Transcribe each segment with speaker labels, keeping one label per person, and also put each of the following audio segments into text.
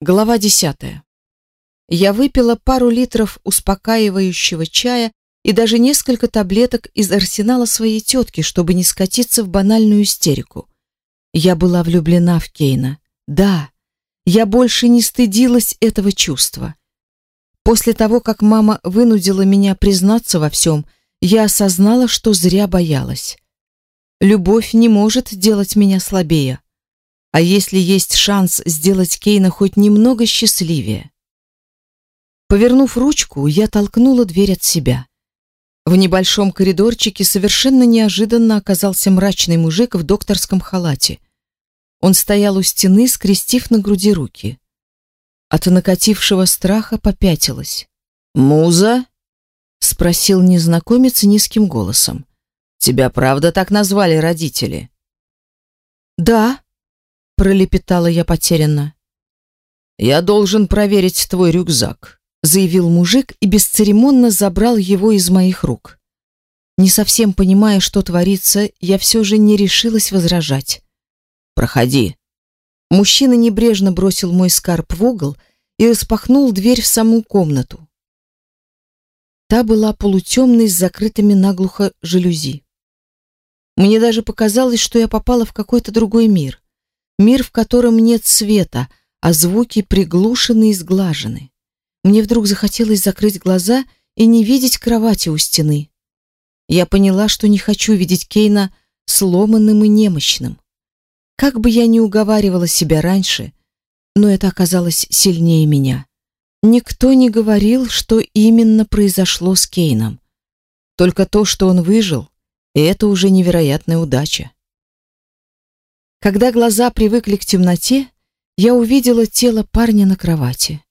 Speaker 1: Глава десятая. Я выпила пару литров успокаивающего чая и даже несколько таблеток из арсенала своей тетки, чтобы не скатиться в банальную истерику. Я была влюблена в Кейна. Да, я больше не стыдилась этого чувства. После того, как мама вынудила меня признаться во всем, я осознала, что зря боялась. Любовь не может делать меня слабее. А если есть шанс сделать Кейна хоть немного счастливее? Повернув ручку, я толкнула дверь от себя. В небольшом коридорчике совершенно неожиданно оказался мрачный мужик в докторском халате. Он стоял у стены, скрестив на груди руки. От накатившего страха попятилась.
Speaker 2: «Муза?»
Speaker 1: — спросил незнакомец низким голосом.
Speaker 2: «Тебя правда так назвали родители?»
Speaker 1: «Да», пролепетала я потерянно.
Speaker 2: Я должен проверить твой рюкзак,
Speaker 1: заявил мужик и бесцеремонно забрал его из моих рук. Не совсем понимая, что творится, я все же не решилась возражать.
Speaker 2: Проходи.
Speaker 1: Мужчина небрежно бросил мой скарб в угол и распахнул дверь в саму комнату. Та была полутемной с закрытыми наглухо жалюзи. Мне даже показалось, что я попала в какой-то другой мир. Мир, в котором нет света, а звуки приглушены и сглажены. Мне вдруг захотелось закрыть глаза и не видеть кровати у стены. Я поняла, что не хочу видеть Кейна сломанным и немощным. Как бы я ни уговаривала себя раньше, но это оказалось сильнее меня. Никто не говорил, что именно произошло с Кейном. Только то, что он выжил, и это уже невероятная удача. Когда глаза привыкли к темноте, я увидела тело парня на кровати.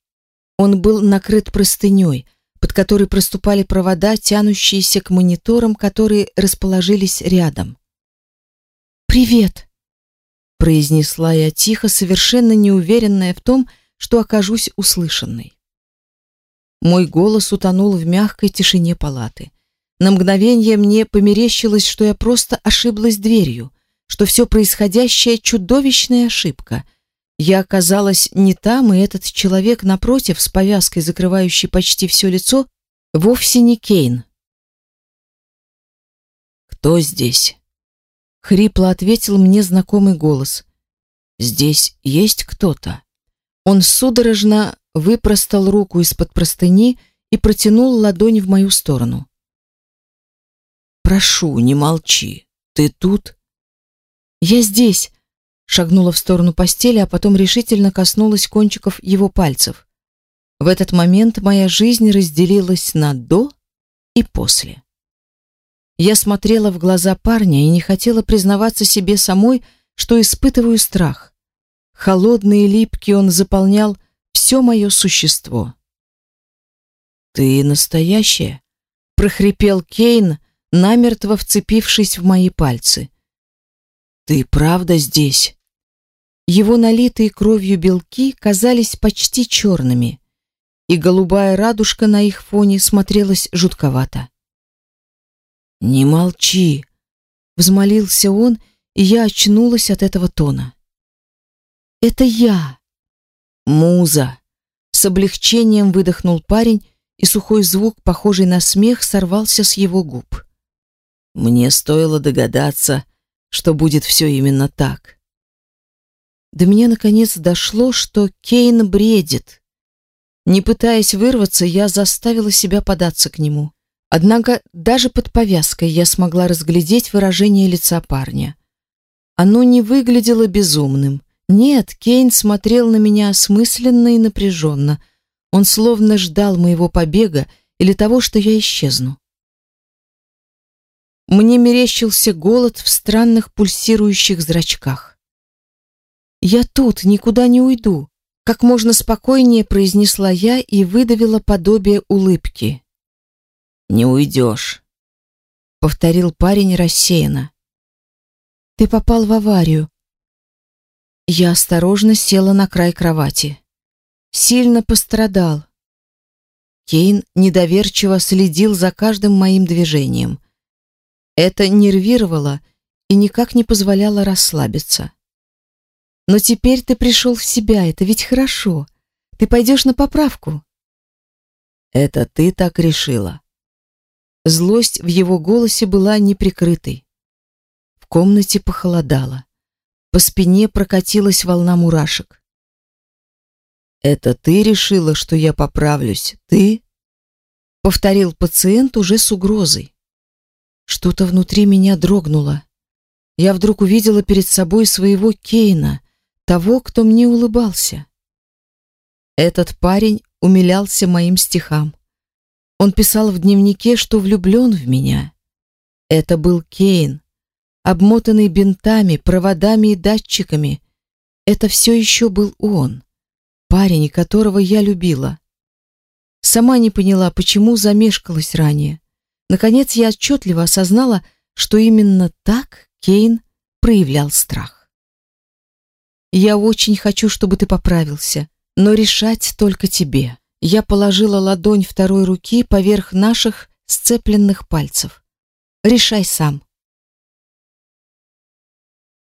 Speaker 1: Он был накрыт простыней, под которой проступали провода, тянущиеся к мониторам, которые расположились рядом. «Привет!» — произнесла я тихо, совершенно неуверенная в том, что окажусь услышанной. Мой голос утонул в мягкой тишине палаты. На мгновение мне померещилось, что я просто ошиблась дверью — что все происходящее чудовищная ошибка. Я оказалась не там, и этот человек напротив, с повязкой, закрывающей почти все лицо, вовсе не Кейн.
Speaker 2: «Кто здесь?»
Speaker 1: — хрипло ответил мне знакомый голос.
Speaker 2: «Здесь есть кто-то?»
Speaker 1: Он судорожно выпростал руку из-под простыни и протянул ладонь в мою сторону.
Speaker 2: «Прошу, не молчи. Ты тут?»
Speaker 1: «Я здесь!» Шагнула в сторону постели, а потом решительно коснулась кончиков его пальцев. В этот момент моя жизнь разделилась на «до» и «после». Я смотрела в глаза парня и не хотела признаваться себе самой, что испытываю страх. Холодный и липкий он заполнял все мое существо.
Speaker 2: «Ты настоящая?»
Speaker 1: — прохрипел Кейн, намертво вцепившись в мои пальцы.
Speaker 2: Ты правда здесь?
Speaker 1: Его налитые кровью белки казались почти черными, и голубая радужка на их фоне смотрелась жутковато.
Speaker 2: Не молчи,
Speaker 1: взмолился он, и я очнулась от этого тона. Это я.
Speaker 2: Муза.
Speaker 1: С облегчением выдохнул парень, и сухой звук, похожий на смех, сорвался с его губ.
Speaker 2: Мне стоило догадаться, что будет все именно так.
Speaker 1: До меня наконец дошло, что Кейн бредит. Не пытаясь вырваться, я заставила себя податься к нему. Однако даже под повязкой я смогла разглядеть выражение лица парня. Оно не выглядело безумным. Нет, Кейн смотрел на меня осмысленно и напряженно. Он словно ждал моего побега или того, что я исчезну. Мне мерещился голод в странных пульсирующих зрачках. «Я тут, никуда не уйду», — как можно спокойнее произнесла я и выдавила подобие улыбки.
Speaker 2: «Не уйдешь», —
Speaker 1: повторил парень рассеянно. «Ты попал в аварию». Я осторожно села на край кровати. Сильно пострадал. Кейн недоверчиво следил за каждым моим движением — это нервировало и никак не позволяло расслабиться. Но теперь ты пришел в себя, это ведь хорошо. Ты пойдешь на поправку.
Speaker 2: Это ты так решила.
Speaker 1: Злость в его голосе была неприкрытой. В комнате похолодало. По спине прокатилась волна мурашек.
Speaker 2: Это ты решила, что я поправлюсь? Ты?
Speaker 1: Повторил пациент уже с угрозой. Что-то внутри меня дрогнуло. Я вдруг увидела перед собой своего Кейна, того, кто мне улыбался. Этот парень умилялся моим стихам. Он писал в дневнике, что влюблен в меня. Это был Кейн, обмотанный бинтами, проводами и датчиками. Это все еще был он, парень, которого я любила. Сама не поняла, почему замешкалась ранее. Наконец я отчетливо осознала, что именно так Кейн проявлял страх. «Я очень хочу, чтобы ты поправился, но решать только тебе». Я положила ладонь второй руки поверх наших сцепленных пальцев. «Решай сам».